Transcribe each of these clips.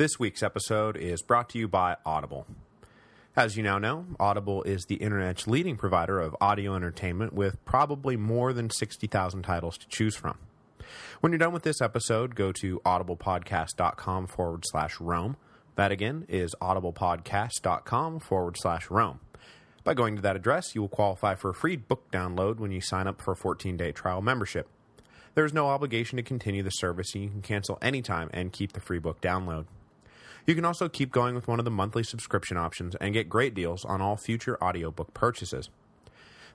This week's episode is brought to you by Audible. As you now know, Audible is the internet's leading provider of audio entertainment with probably more than 60,000 titles to choose from. When you're done with this episode, go to audiblepodcast.com forward slash Rome. That again is audiblepodcast.com forward slash Rome. By going to that address, you will qualify for a free book download when you sign up for a 14-day trial membership. There is no obligation to continue the service, and you can cancel anytime and keep the free book download. You can also keep going with one of the monthly subscription options and get great deals on all future audiobook purchases.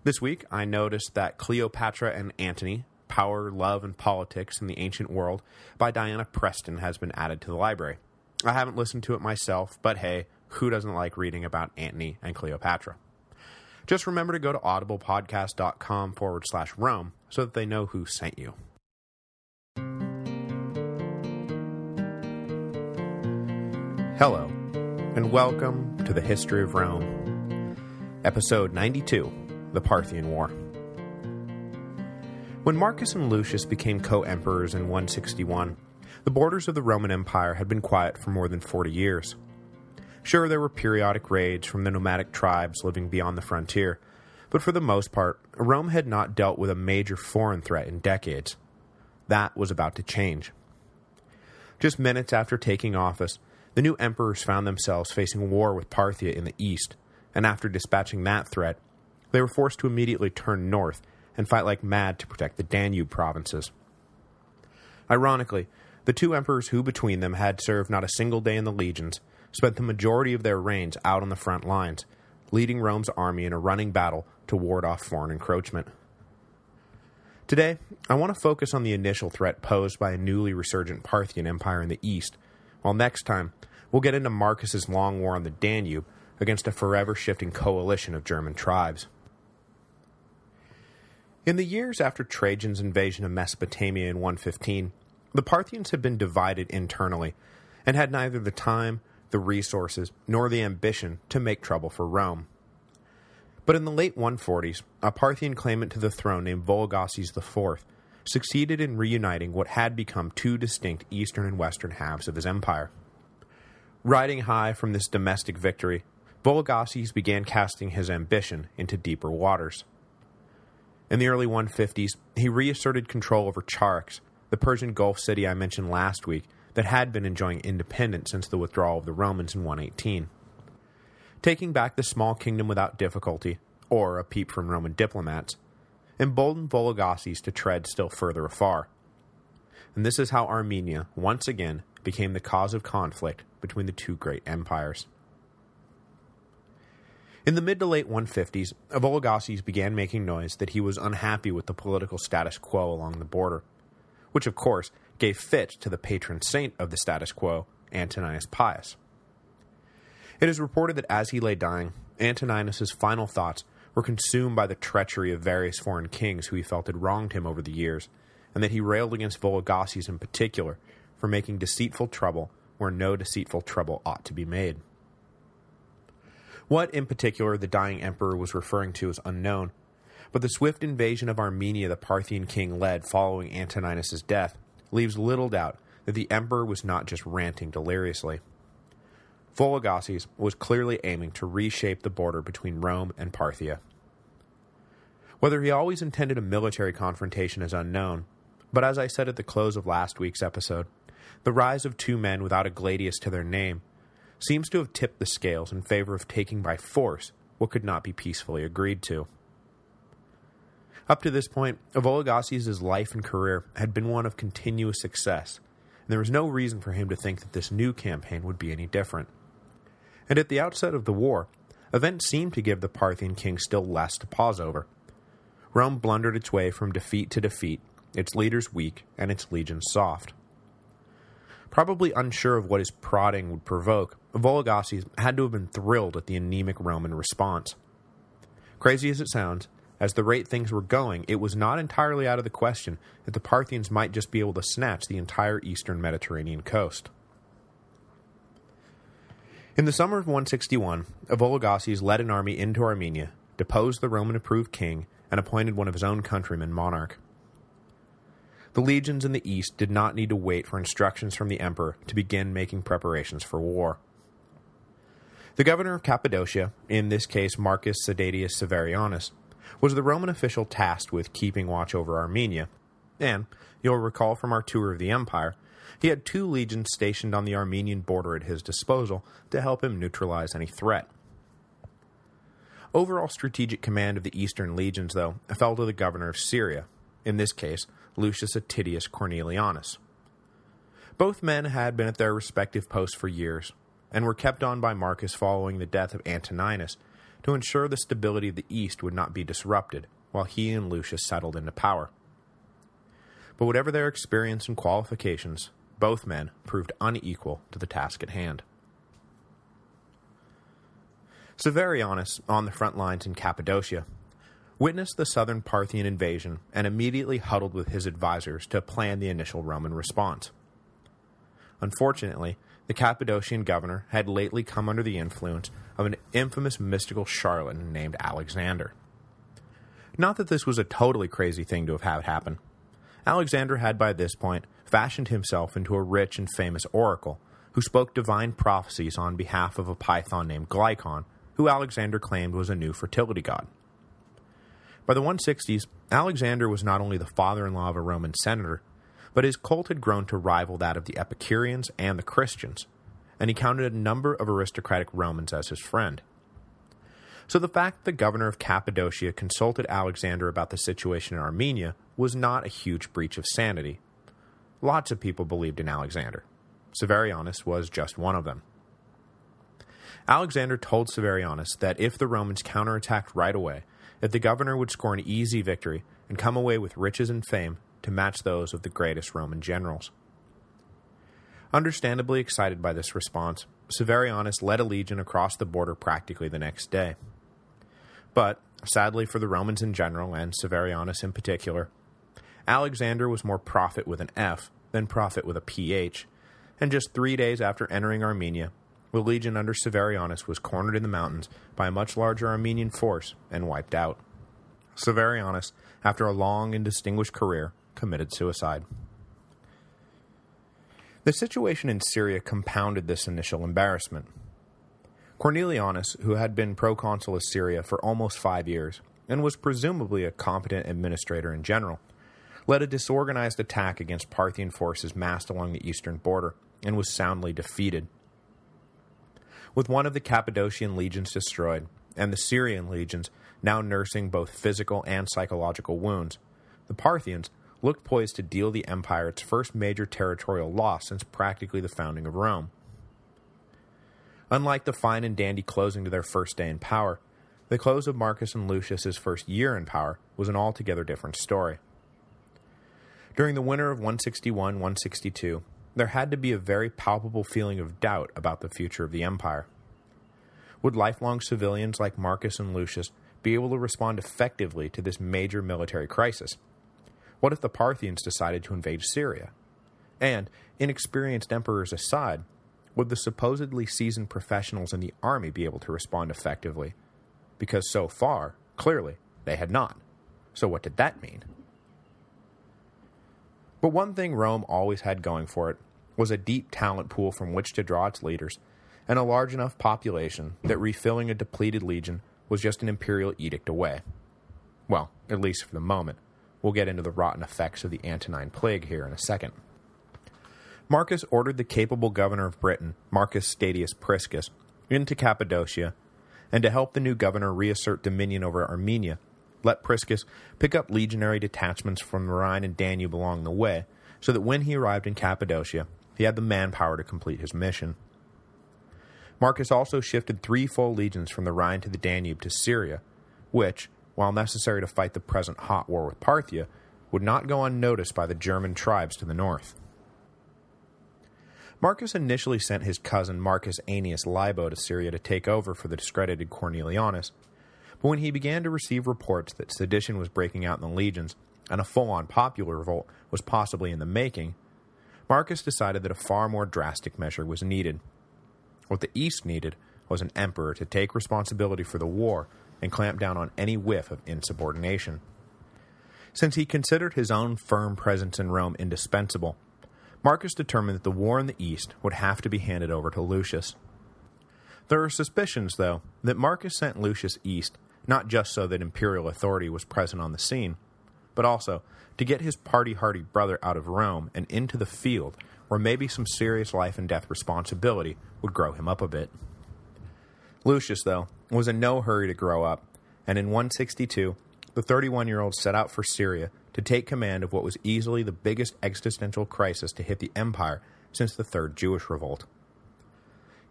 This week, I noticed that Cleopatra and Antony, Power, Love, and Politics in the Ancient World by Diana Preston has been added to the library. I haven't listened to it myself, but hey, who doesn't like reading about Antony and Cleopatra? Just remember to go to audiblepodcast.com forward slash Rome so that they know who sent you. Hello, and welcome to the History of Rome. Episode 92, The Parthian War. When Marcus and Lucius became co-emperors in 161, the borders of the Roman Empire had been quiet for more than 40 years. Sure, there were periodic raids from the nomadic tribes living beyond the frontier, but for the most part, Rome had not dealt with a major foreign threat in decades. That was about to change. Just minutes after taking office, the new emperors found themselves facing war with Parthia in the east, and after dispatching that threat, they were forced to immediately turn north and fight like mad to protect the Danube provinces. Ironically, the two emperors who between them had served not a single day in the legions spent the majority of their reigns out on the front lines, leading Rome's army in a running battle to ward off foreign encroachment. Today, I want to focus on the initial threat posed by a newly resurgent Parthian empire in the east, while next time, we'll get into Marcus's long war on the Danube against a forever-shifting coalition of German tribes. In the years after Trajan's invasion of Mesopotamia in 115, the Parthians had been divided internally, and had neither the time, the resources, nor the ambition to make trouble for Rome. But in the late 140s, a Parthian claimant to the throne named Vologases IV succeeded in reuniting what had become two distinct eastern and western halves of his empire. Riding high from this domestic victory, Vologases began casting his ambition into deeper waters. In the early 150s, he reasserted control over Charax, the Persian Gulf city I mentioned last week that had been enjoying independence since the withdrawal of the Romans in 118. Taking back the small kingdom without difficulty, or a peep from Roman diplomats, emboldened Vologases to tread still further afar. And this is how Armenia, once again, became the cause of conflict between the two great empires. In the mid to late 150s, Vologases began making noise that he was unhappy with the political status quo along the border, which of course gave fit to the patron saint of the status quo, Antoninus Pius. It is reported that as he lay dying, Antoninus's final thoughts were consumed by the treachery of various foreign kings who he felt had wronged him over the years, and that he railed against Vologases in particular for making deceitful trouble where no deceitful trouble ought to be made. What, in particular, the dying emperor was referring to is unknown, but the swift invasion of Armenia the Parthian king led following Antoninus's death leaves little doubt that the emperor was not just ranting deliriously. Vologases was clearly aiming to reshape the border between Rome and Parthia. Whether he always intended a military confrontation is unknown, but as I said at the close of last week's episode, the rise of two men without a gladius to their name seems to have tipped the scales in favor of taking by force what could not be peacefully agreed to. Up to this point, Vologases' life and career had been one of continuous success, and there was no reason for him to think that this new campaign would be any different and at the outset of the war, events seemed to give the Parthian king still less to pause over. Rome blundered its way from defeat to defeat, its leaders weak and its legions soft. Probably unsure of what his prodding would provoke, Vologases had to have been thrilled at the anemic Roman response. Crazy as it sounds, as the rate things were going, it was not entirely out of the question that the Parthians might just be able to snatch the entire eastern Mediterranean coast. In the summer of 161, Vologases led an army into Armenia, deposed the Roman-approved king, and appointed one of his own countrymen monarch. The legions in the east did not need to wait for instructions from the emperor to begin making preparations for war. The governor of Cappadocia, in this case Marcus Sedatius Severianus, was the Roman official tasked with keeping watch over Armenia, and, you'll recall from our tour of the empire, he had two legions stationed on the Armenian border at his disposal to help him neutralize any threat. Overall strategic command of the eastern legions, though, fell to the governor of Syria, in this case, Lucius Attidius Cornelianus. Both men had been at their respective posts for years, and were kept on by Marcus following the death of Antoninus to ensure the stability of the East would not be disrupted while he and Lucius settled into power. But whatever their experience and qualifications, both men proved unequal to the task at hand. Severianus, on the front lines in Cappadocia, witnessed the southern Parthian invasion and immediately huddled with his advisors to plan the initial Roman response. Unfortunately, the Cappadocian governor had lately come under the influence of an infamous mystical charlatan named Alexander. Not that this was a totally crazy thing to have had happen. Alexander had by this point fashioned himself into a rich and famous oracle who spoke divine prophecies on behalf of a python named Glykon, who Alexander claimed was a new fertility god. By the 160s, Alexander was not only the father-in-law of a Roman senator, but his cult had grown to rival that of the Epicureans and the Christians, and he counted a number of aristocratic Romans as his friend. So the fact that the governor of Cappadocia consulted Alexander about the situation in Armenia was not a huge breach of sanity. Lots of people believed in Alexander. Severianus was just one of them. Alexander told Severianus that if the Romans counterattacked right away, that the governor would score an easy victory and come away with riches and fame to match those of the greatest Roman generals. Understandably excited by this response, Severianus led a legion across the border practically the next day. But, sadly for the Romans in general, and Severianus in particular, Alexander was more prophet with an F than prophet with a PH, and just three days after entering Armenia, the legion under Severianus was cornered in the mountains by a much larger Armenian force and wiped out. Severianus, after a long and distinguished career, committed suicide. The situation in Syria compounded this initial embarrassment. Cornelianus, who had been proconsul of Syria for almost five years, and was presumably a competent administrator in general, led a disorganized attack against Parthian forces massed along the eastern border, and was soundly defeated. With one of the Cappadocian legions destroyed, and the Syrian legions now nursing both physical and psychological wounds, the Parthians looked poised to deal the empire its first major territorial loss since practically the founding of Rome. Unlike the fine and dandy closing to their first day in power, the close of Marcus and Lucius's first year in power was an altogether different story. During the winter of 161-162, there had to be a very palpable feeling of doubt about the future of the empire. Would lifelong civilians like Marcus and Lucius be able to respond effectively to this major military crisis? What if the Parthians decided to invade Syria? And, inexperienced emperors aside, would the supposedly seasoned professionals in the army be able to respond effectively? Because so far, clearly, they had not. So what did that mean? But one thing Rome always had going for it was a deep talent pool from which to draw its leaders, and a large enough population that refilling a depleted legion was just an imperial edict away. Well, at least for the moment. We'll get into the rotten effects of the Antonine Plague here in a second. Marcus ordered the capable governor of Britain, Marcus Statius Priscus, into Cappadocia, and to help the new governor reassert dominion over Armenia, let Priscus pick up legionary detachments from the Rhine and Danube along the way, so that when he arrived in Cappadocia, he had the manpower to complete his mission. Marcus also shifted three full legions from the Rhine to the Danube to Syria, which, while necessary to fight the present hot war with Parthia, would not go unnoticed by the German tribes to the north. Marcus initially sent his cousin Marcus Annius Libo to Syria to take over for the discredited Cornelianus, but when he began to receive reports that sedition was breaking out in the legions and a full-on popular revolt was possibly in the making, Marcus decided that a far more drastic measure was needed. What the East needed was an emperor to take responsibility for the war and clamp down on any whiff of insubordination. Since he considered his own firm presence in Rome indispensable, Marcus determined that the war in the east would have to be handed over to Lucius. There are suspicions, though, that Marcus sent Lucius east not just so that imperial authority was present on the scene, but also to get his party-hardy brother out of Rome and into the field where maybe some serious life and death responsibility would grow him up a bit. Lucius, though, was in no hurry to grow up, and in 162, the 31-year-old set out for Syria to take command of what was easily the biggest existential crisis to hit the empire since the Third Jewish Revolt.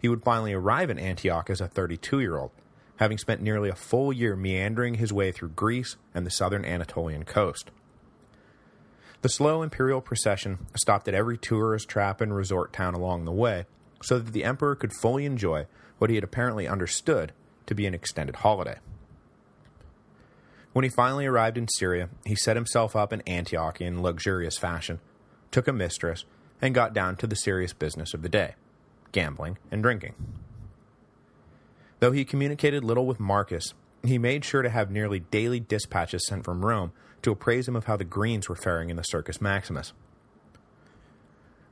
He would finally arrive in Antioch as a 32-year-old, having spent nearly a full year meandering his way through Greece and the southern Anatolian coast. The slow imperial procession stopped at every tourist trap and resort town along the way, so that the emperor could fully enjoy what he had apparently understood to be an extended holiday. When he finally arrived in Syria, he set himself up in Antioch in luxurious fashion, took a mistress, and got down to the serious business of the day, gambling and drinking. Though he communicated little with Marcus, he made sure to have nearly daily dispatches sent from Rome to appraise him of how the Greens were faring in the Circus Maximus.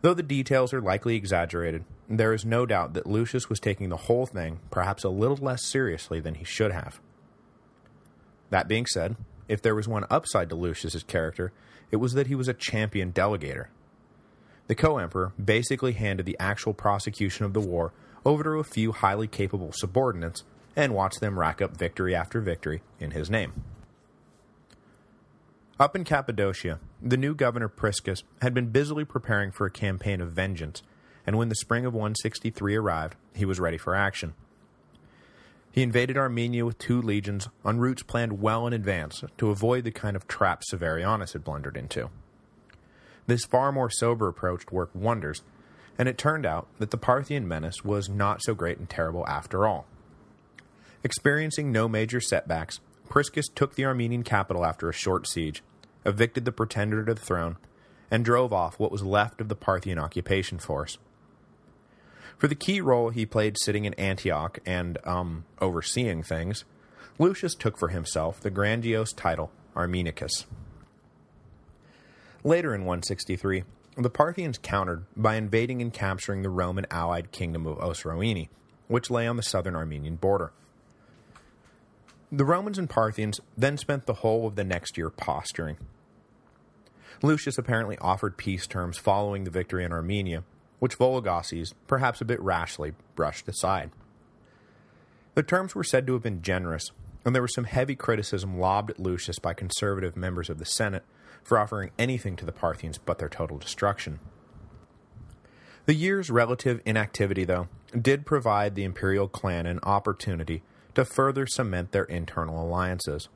Though the details are likely exaggerated, there is no doubt that Lucius was taking the whole thing perhaps a little less seriously than he should have. That being said, if there was one upside to Lucius's character, it was that he was a champion delegator. The co-emperor basically handed the actual prosecution of the war over to a few highly capable subordinates and watched them rack up victory after victory in his name. Up in Cappadocia, the new governor Priscus had been busily preparing for a campaign of vengeance, and when the spring of 163 arrived, he was ready for action. He invaded Armenia with two legions on routes planned well in advance to avoid the kind of trap Severianus had blundered into. This far more sober approach worked wonders, and it turned out that the Parthian menace was not so great and terrible after all. Experiencing no major setbacks, Priscus took the Armenian capital after a short siege, evicted the pretender to the throne, and drove off what was left of the Parthian occupation force. For the key role he played sitting in Antioch and, um, overseeing things, Lucius took for himself the grandiose title Armenicus. Later in 163, the Parthians countered by invading and capturing the Roman allied kingdom of Osroene, which lay on the southern Armenian border. The Romans and Parthians then spent the whole of the next year posturing. Lucius apparently offered peace terms following the victory in Armenia, which Vologases, perhaps a bit rashly, brushed aside. The terms were said to have been generous, and there was some heavy criticism lobbed at Lucius by conservative members of the Senate for offering anything to the Parthians but their total destruction. The year's relative inactivity, though, did provide the imperial clan an opportunity to further cement their internal alliances.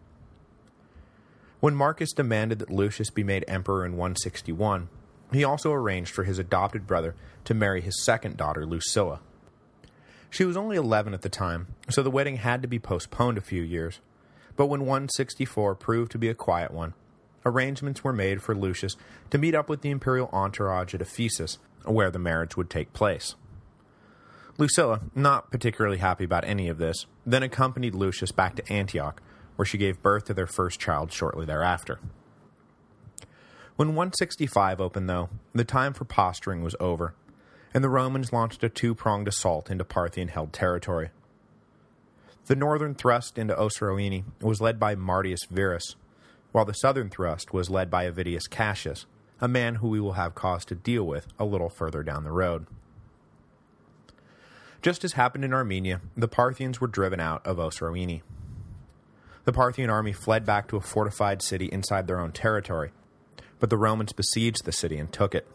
When Marcus demanded that Lucius be made emperor in 161, he also arranged for his adopted brother to marry his second daughter, Lucilla. She was only 11 at the time, so the wedding had to be postponed a few years, but when 164 proved to be a quiet one, arrangements were made for Lucius to meet up with the imperial entourage at Ephesus, where the marriage would take place. Lucilla, not particularly happy about any of this, then accompanied Lucius back to Antioch, where she gave birth to their first child shortly thereafter. When 165 opened, though, the time for posturing was over, and the Romans launched a two-pronged assault into Parthian-held territory. The northern thrust into Osroene was led by Martius Verus, while the southern thrust was led by Avidius Cassius, a man who we will have cause to deal with a little further down the road. Just as happened in Armenia, the Parthians were driven out of Osroene. The Parthian army fled back to a fortified city inside their own territory, but the Romans besieged the city and took it.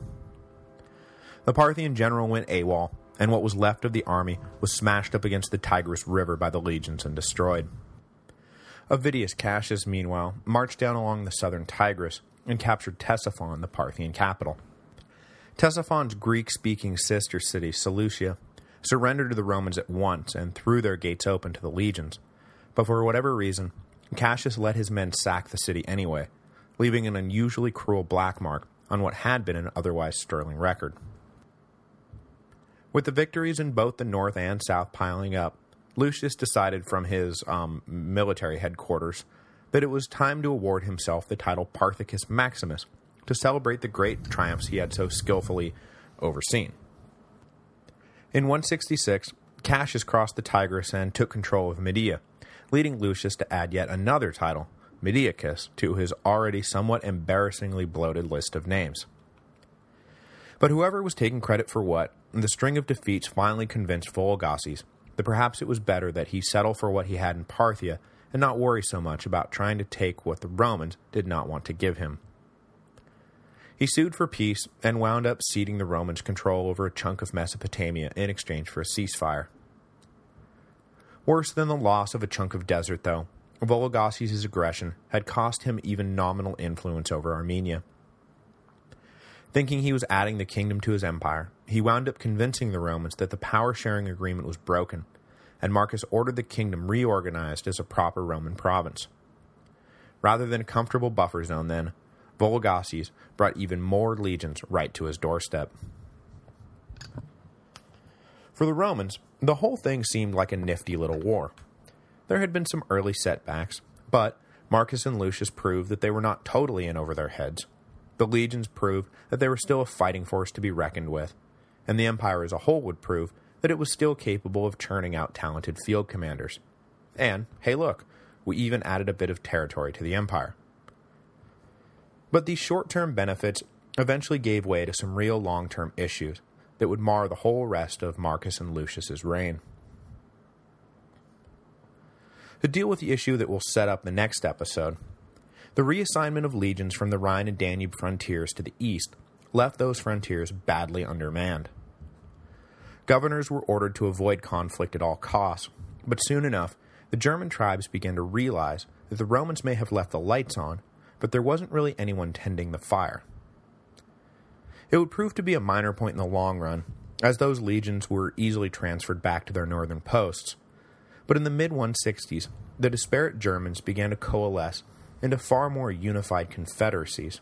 The Parthian general went AWOL, and what was left of the army was smashed up against the Tigris River by the legions and destroyed. Avidius Cassius, meanwhile, marched down along the southern Tigris and captured Ctesiphon, the Parthian capital. Ctesiphon's Greek-speaking sister city, Seleucia, surrendered to the Romans at once and threw their gates open to the legions, but for whatever reason, Cassius let his men sack the city anyway, leaving an unusually cruel black mark on what had been an otherwise sterling record. With the victories in both the north and south piling up, Lucius decided from his um, military headquarters that it was time to award himself the title Parthicus Maximus to celebrate the great triumphs he had so skillfully overseen. In 166, Cassius crossed the Tigris and took control of Medea, leading Lucius to add yet another title, Mediacus, to his already somewhat embarrassingly bloated list of names. But whoever was taking credit for what, the string of defeats finally convinced Vologases that perhaps it was better that he settle for what he had in Parthia and not worry so much about trying to take what the Romans did not want to give him. He sued for peace and wound up ceding the Romans control over a chunk of Mesopotamia in exchange for a ceasefire. Worse than the loss of a chunk of desert, though, Vologases' aggression had cost him even nominal influence over Armenia. Thinking he was adding the kingdom to his empire, he wound up convincing the Romans that the power-sharing agreement was broken, and Marcus ordered the kingdom reorganized as a proper Roman province. Rather than a comfortable buffer zone then, Vologases brought even more legions right to his doorstep. For the Romans, the whole thing seemed like a nifty little war. There had been some early setbacks, but Marcus and Lucius proved that they were not totally in over their heads. The legions proved that they were still a fighting force to be reckoned with, and the empire as a whole would prove that it was still capable of churning out talented field commanders. And, hey look, we even added a bit of territory to the empire. But these short-term benefits eventually gave way to some real long-term issues that would mar the whole rest of Marcus and Lucius's reign. To deal with the issue that will set up the next episode, the reassignment of legions from the Rhine and Danube frontiers to the east left those frontiers badly undermanned. Governors were ordered to avoid conflict at all costs, but soon enough, the German tribes began to realize that the Romans may have left the lights on, but there wasn't really anyone tending the fire. It would prove to be a minor point in the long run, as those legions were easily transferred back to their northern posts. But in the mid-160s, the disparate Germans began to coalesce into far more unified confederacies,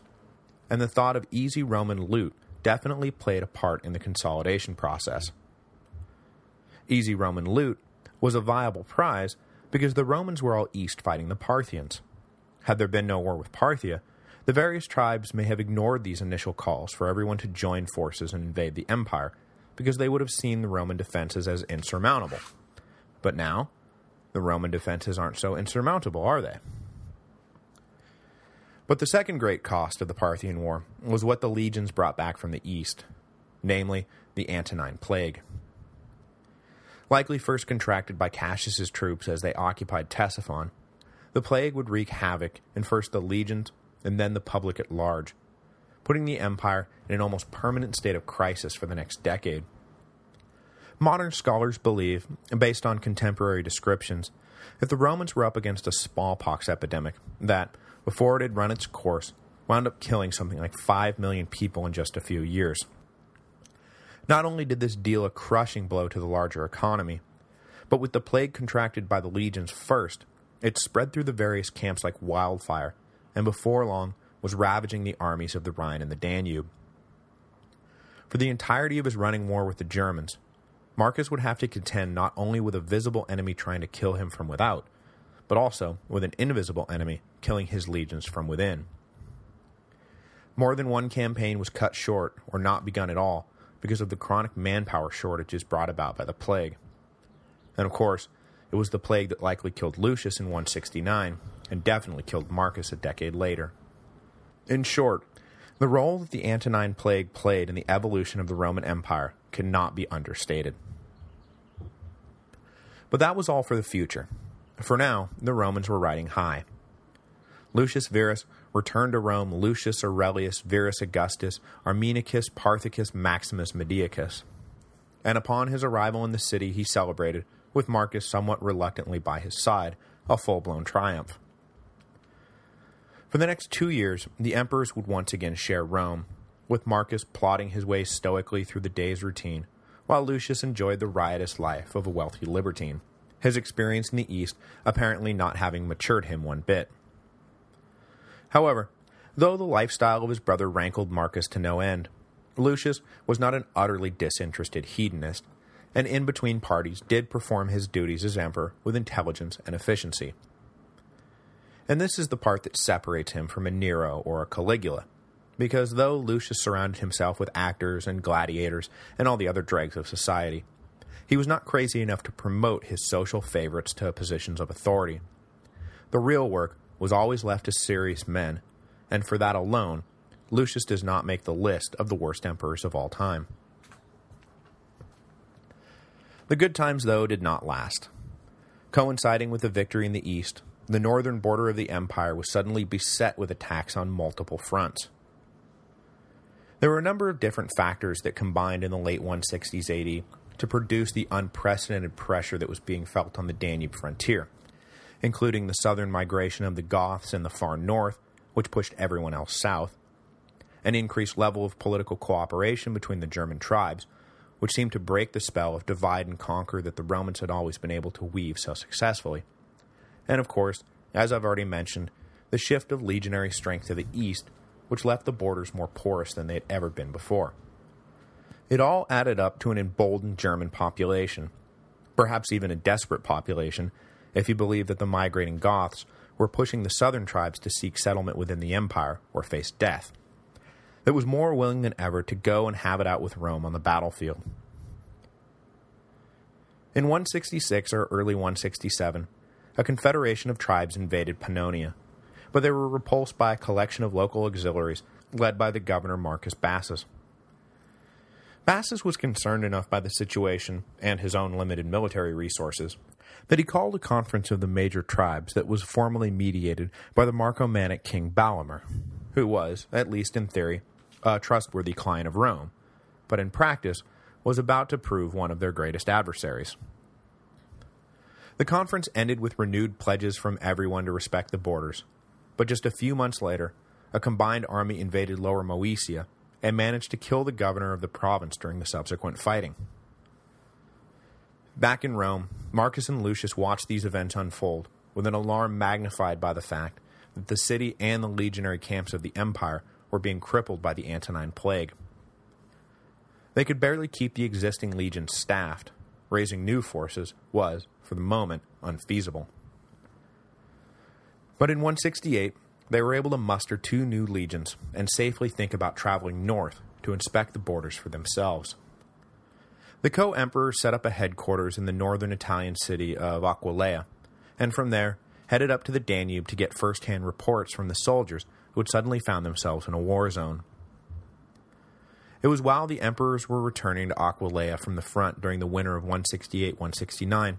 and the thought of easy Roman loot definitely played a part in the consolidation process easy Roman loot, was a viable prize because the Romans were all east fighting the Parthians. Had there been no war with Parthia, the various tribes may have ignored these initial calls for everyone to join forces and invade the empire, because they would have seen the Roman defenses as insurmountable. But now, the Roman defenses aren't so insurmountable, are they? But the second great cost of the Parthian War was what the legions brought back from the east, namely the Antonine Plague likely first contracted by Cassius's troops as they occupied Ctesiphon. The plague would wreak havoc in first the legions and then the public at large, putting the empire in an almost permanent state of crisis for the next decade. Modern scholars believe, based on contemporary descriptions, that the Romans were up against a smallpox epidemic that, before it had run its course, wound up killing something like 5 million people in just a few years. Not only did this deal a crushing blow to the larger economy, but with the plague contracted by the legions first, it spread through the various camps like wildfire, and before long was ravaging the armies of the Rhine and the Danube. For the entirety of his running war with the Germans, Marcus would have to contend not only with a visible enemy trying to kill him from without, but also with an invisible enemy killing his legions from within. More than one campaign was cut short, or not begun at all, because of the chronic manpower shortages brought about by the plague. And of course, it was the plague that likely killed Lucius in 169, and definitely killed Marcus a decade later. In short, the role that the Antonine Plague played in the evolution of the Roman Empire cannot be understated. But that was all for the future. For now, the Romans were riding high. Lucius Verus returned to Rome Lucius Aurelius Verus Augustus Armenicus Parthicus Maximus Mediacus. And upon his arrival in the city he celebrated, with Marcus somewhat reluctantly by his side, a full-blown triumph. For the next two years, the emperors would once again share Rome, with Marcus plodding his way stoically through the day's routine, while Lucius enjoyed the riotous life of a wealthy libertine, his experience in the East apparently not having matured him one bit. However, though the lifestyle of his brother rankled Marcus to no end, Lucius was not an utterly disinterested hedonist, and in between parties did perform his duties as emperor with intelligence and efficiency. And this is the part that separates him from a Nero or a Caligula, because though Lucius surrounded himself with actors and gladiators and all the other dregs of society, he was not crazy enough to promote his social favorites to positions of authority. The real work was always left to serious men, and for that alone, Lucius does not make the list of the worst emperors of all time. The good times, though, did not last. Coinciding with the victory in the east, the northern border of the empire was suddenly beset with attacks on multiple fronts. There were a number of different factors that combined in the late 160s AD to produce the unprecedented pressure that was being felt on the Danube frontier, including the southern migration of the Goths in the far north, which pushed everyone else south, an increased level of political cooperation between the German tribes, which seemed to break the spell of divide and conquer that the Romans had always been able to weave so successfully. And of course, as I've already mentioned, the shift of legionary strength to the east, which left the borders more porous than they had ever been before. It all added up to an emboldened German population, perhaps even a desperate population, if you believe that the migrating Goths were pushing the southern tribes to seek settlement within the empire or face death that was more willing than ever to go and have it out with Rome on the battlefield. In 166 or early 167, a confederation of tribes invaded Pannonia, but they were repulsed by a collection of local auxiliaries led by the governor Marcus Bassus. Bassus was concerned enough by the situation and his own limited military resources that he called a conference of the major tribes that was formally mediated by the Marcomannic king Ballomar, who was, at least in theory, a trustworthy client of Rome, but in practice was about to prove one of their greatest adversaries. The conference ended with renewed pledges from everyone to respect the borders, but just a few months later, a combined army invaded Lower Moesia and managed to kill the governor of the province during the subsequent fighting. Back in Rome, Marcus and Lucius watched these events unfold, with an alarm magnified by the fact that the city and the legionary camps of the empire were being crippled by the Antonine Plague. They could barely keep the existing legions staffed. Raising new forces was, for the moment, unfeasible. But in 168, they were able to muster two new legions and safely think about traveling north to inspect the borders for themselves. The co-emperor set up a headquarters in the northern Italian city of Aquileia, and from there headed up to the Danube to get first-hand reports from the soldiers who had suddenly found themselves in a war zone. It was while the emperors were returning to Aquileia from the front during the winter of 168-169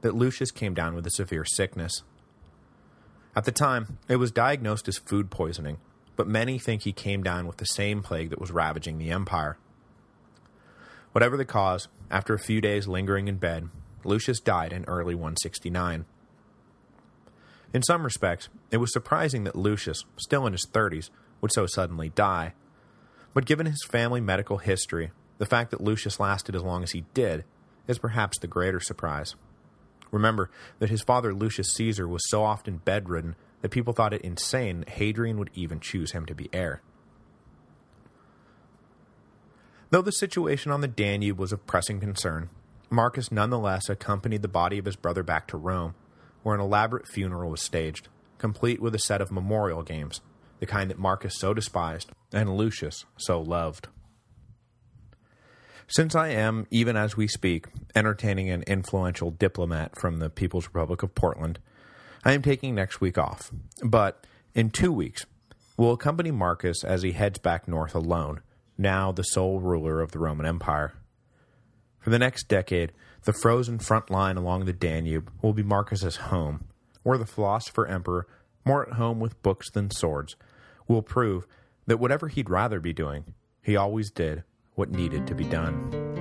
that Lucius came down with a severe sickness. At the time, it was diagnosed as food poisoning, but many think he came down with the same plague that was ravaging the empire. Whatever the cause, after a few days lingering in bed, Lucius died in early 169. In some respects, it was surprising that Lucius, still in his 30s, would so suddenly die. But given his family medical history, the fact that Lucius lasted as long as he did is perhaps the greater surprise. Remember that his father Lucius Caesar was so often bedridden that people thought it insane Hadrian would even choose him to be heir. Though the situation on the Danube was of pressing concern, Marcus nonetheless accompanied the body of his brother back to Rome, where an elaborate funeral was staged, complete with a set of memorial games, the kind that Marcus so despised and Lucius so loved. Since I am, even as we speak, entertaining an influential diplomat from the People's Republic of Portland, I am taking next week off, but in two weeks, will accompany Marcus as he heads back north alone, now the sole ruler of the Roman Empire. For the next decade, the frozen front line along the Danube will be Marcus's home, where the philosopher emperor, more at home with books than swords, will prove that whatever he'd rather be doing, he always did what needed to be done.